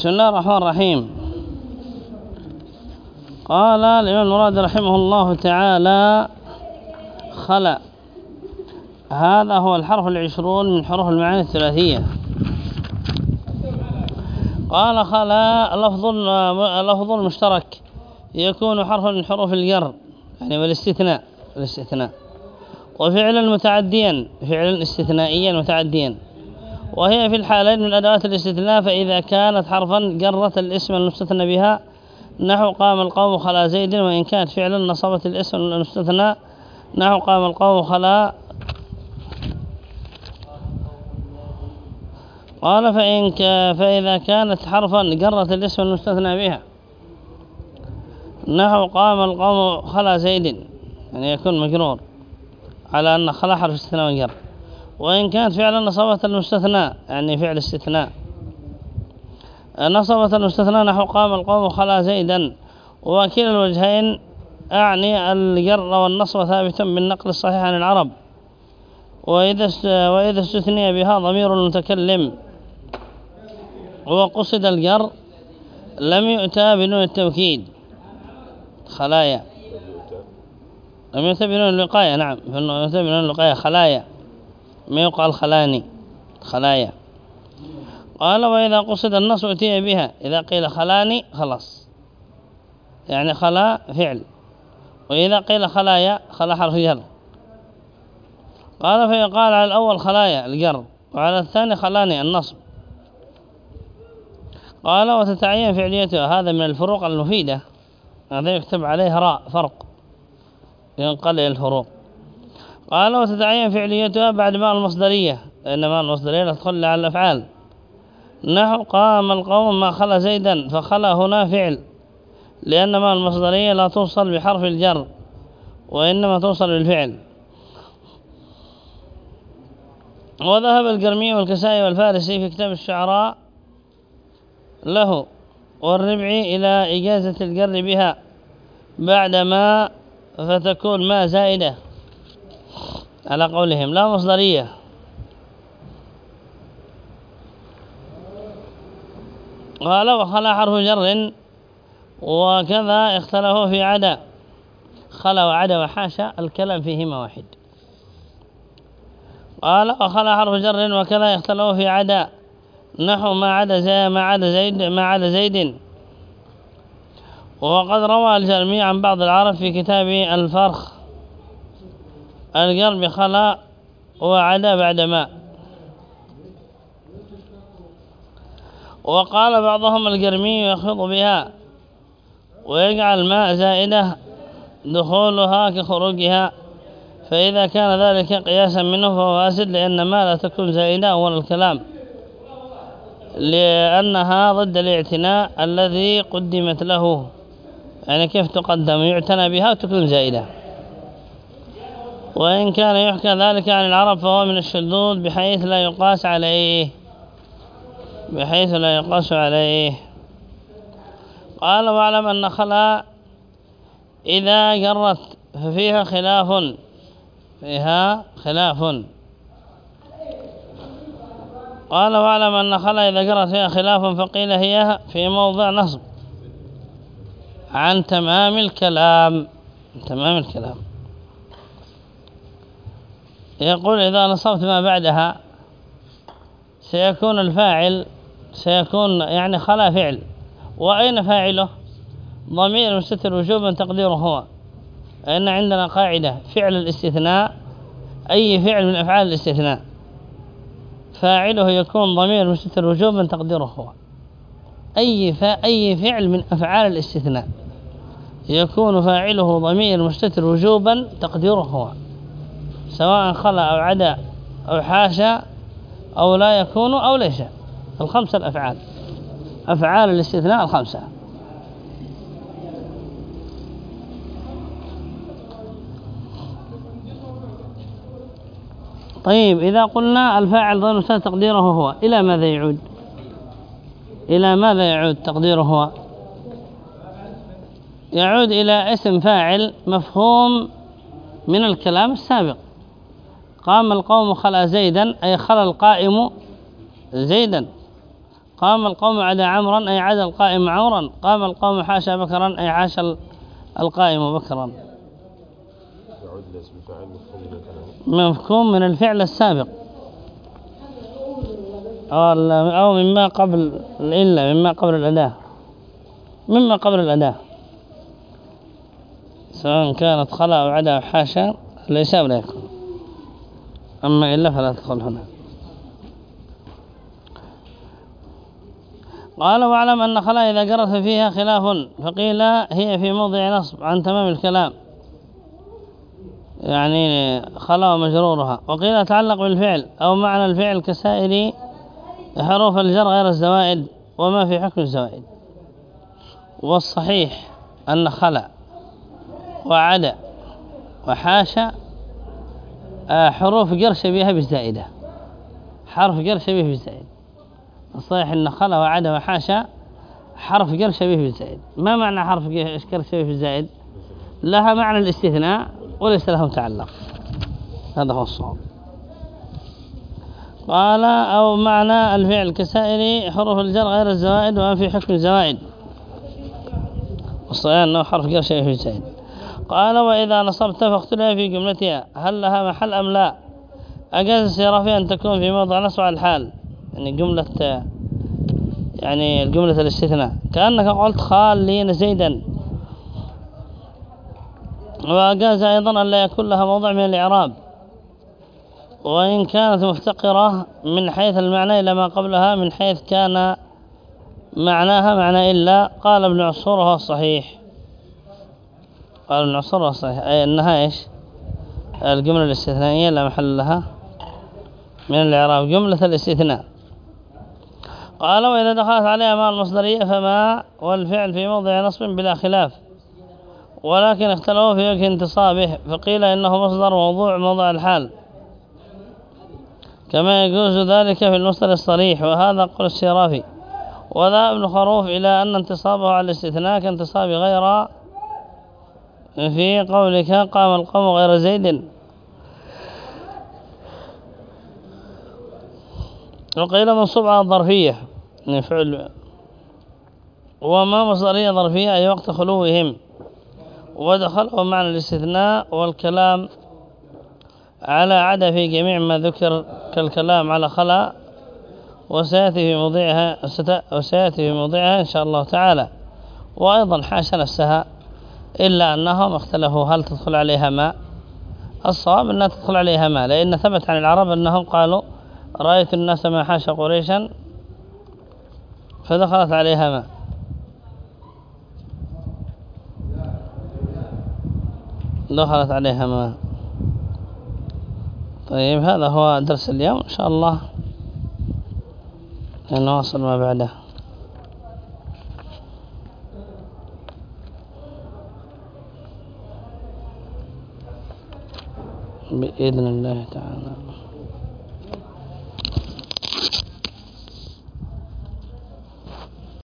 بسم الله الرحمن الرحيم. قال الإمام المراد رحمه الله تعالى خلا. هذا هو الحرف العشرون من حروف المعاني الثلاثية. قال خلا لفظ لفظ المشترك يكون حرفا من حروف الجر يعني والاستثناء الاستثناء وفعلا متعديا فعلا استثنائيا متعديا. وهي في الحالين من أدوات الاستثناء فإذا كانت حرفا جرت الاسم المستثنى بها نحو قام القوم خلا زيد وإن كانت فعلا نصبت الاسم المستثنى نحو قام القوم خلا قال فإن فإذا كانت حرفا جرت الاسم المستثنى بها نحو قام القوم خلا زيد يعني يكون مجرور على أن خلا حرف استثناء وجر وإن كانت فعلا نصبت المستثنى يعني فعل استثناء. نصبت المستثنى نحو قام القوم خلا زيدا. وكلا الوجهين أعني الجر والنصب ثابت بالنقل الصحيح عن العرب. وإذا وإذا استثني بها ضمير المتكلم. وقصد الجر لم يؤتى بنون التوكيد. خلايا. لم يؤتى بنون الوقاية نعم. يؤتى بنون الوقاية خلايا. ما يقال خلاني خلايا. قال وإذا قصد النص أتي بها إذا قيل خلاني خلاص. يعني خلا فعل. وإذا قيل خلايا خلا حرف جر. قال فيقال على الأول خلايا الجر. وعلى الثاني خلاني النصب. قال وتتعين فعليتها هذا من الفروق المفيدة. هذا يكتب عليه راء فرق. ينقل الفروق. قال وتتعين فعليتها بعد ما المصدرية لأن ما المصدرية لا تدخل على الأفعال. نحو قام القوم ما خلا زيدا فخلا هنا فعل. لأن ما المصدرية لا توصل بحرف الجر وإنما توصل بالفعل. وذهب القرمي والكسائي والفارسي في كتاب الشعراء له والربعي إلى إجازة الجر بها بعدما فتكون ما زائدة. على قولهم لا مصدرية. قال وخلا حرف جر وكذا اختلفوا في عدا. خلا وعدا وحاشا الكلام فيهما واحد. قال وخلا حرف جر وكذا اختلفوا في عدا. نحو ما عدا زي ما عدا زيد ما عدا زيد. وقد روى الجرمي عن بعض العرب في كتاب الفرخ. القلب خلا وعدا بعد ما وقال بعضهم القرمي يخفض بها ويجعل ماء زائدة دخولها كخروجها فإذا كان ذلك قياسا منه فهو فاسد لأن ما لا تكون زائدة أول الكلام. لأنها ضد الاعتناء الذي قدمت له. يعني كيف تقدم؟ يعتنى بها وتكون زائدة. وإن كان يحكى ذلك عن العرب فهو من الشذوذ بحيث لا يقاس عليه. بحيث لا يقاس عليه. قال واعلم أن خلا إذا جرت ففيها خلاف. فيها خلاف. قال واعلم أن خلا إذا جرت فيها خلاف فقيل هي في موضع نصب. عن تمام الكلام. تمام الكلام. يقول إذا نصبت ما بعدها سيكون الفاعل سيكون يعني خلا فعل. وأين فاعله؟ ضمير مستتر وجوبا تقديره هو. أن عندنا قاعدة فعل الاستثناء أي فعل من أفعال الاستثناء. فاعله يكون ضمير مستتر وجوبا تقديره هو. أي, أي فعل من أفعال الاستثناء. يكون فاعله ضمير مستتر وجوبا تقديره هو. سواء خلا أو عدا أو حاشا أو لا يكون أو ليس. الخمسة الأفعال. أفعال الاستثناء الخمسة. طيب إذا قلنا الفاعل مستتر تقديره هو إلى ماذا يعود؟ إلى ماذا يعود تقديره هو؟ يعود إلى اسم فاعل مفهوم من الكلام السابق. قام القوم خلا زيدا أي خلا القائم زيدا. قام القوم عدا عمرا أي عدا القائم عورا قام القوم حاشا بكرا أي حاشا القائم بكرا مفهوم من الفعل السابق. أو مما قبل إلا مما قبل الأداة. مما قبل الأداة. سواء كانت خلا أو عدا أو حاشا ليس ولا يكون أما إلا فلا تدخل هنا. قال واعلم أن خلا إذا جرت فيها خلاف. فقيل هي في موضع نصب عن تمام الكلام. يعني خلا ومجرورها. وقيل تعلق بالفعل. أو معنى الفعل كسائر حروف الجر غير الزوائد وما في حكم الزوائد. والصحيح أن خلا وعدا وحاشا حروف جر شبيهة بالزائدة. حرف جر شبيه بالزائد. الصحيح أن خلا وعدا وحاشا حرف جر شبيه بالزائد. ما معنى حرف جر شبيه بالزائد؟ لها معنى الاستثناء وليس له تعلق هذا هو الصواب. قال أو معنى الفعل كسائر حروف الجر غير الزوائد وما في حكم الزوائد. والصحيح أنه حرف جر شبيه بالزائد. قال وإذا نصبت فاختلف في جملتها هل لها محل أم لا؟ أجاز السيارة في أن تكون في موضع نصب على الحال يعني جملة يعني الجملة الاستثناء. كأنك قلت خالين زيدا. وأجاز أيضا أن لا يكون لها موضع من الإعراب. وإن كانت مفتقرة من حيث المعنى إلى ما قبلها من حيث كان معناها معنى إلا قال ابن عصور وهو الصحيح قال وهو الصحيح أي أنها إيش؟ الجملة الاستثنائية لا محل لها. من الإعراب جملة الاستثناء. قال وإذا دخلت عليها مع المصدرية فما والفعل في موضع نصب بلا خلاف ولكن اختلفوا في وجه انتصابه فقيل إنه مصدر موضوع موضع الحال. كما يجوز ذلك في المصدر الصريح وهذا قول السرافي وذا ابن خروف إلى أن انتصابه على الاستثناء كانتصاب غير في قولك قام القوم غير زيد. وقيل منصوب على الظرفية فعل وما مصدرية ظرفية أي وقت خلوهم. ودخله معنى الاستثناء والكلام على عدا في جميع ما ذكر كالكلام على خلا. وسيأتي في موضعها وسيأتي في موضعها إن شاء الله تعالى. وأيضا حاشا نفسها. إلا أنهم اختلفوا. هل تدخل عليها ماء؟ الصواب أنها تدخل عليها ماء لأن ثبت عن العرب أنهم قالوا رأيت الناس ما حاش قريشا فدخلت عليها ماء. دخلت عليها ماء. طيب هذا هو درس اليوم. إن شاء الله نواصل ما بعده. بإذن الله تعالى.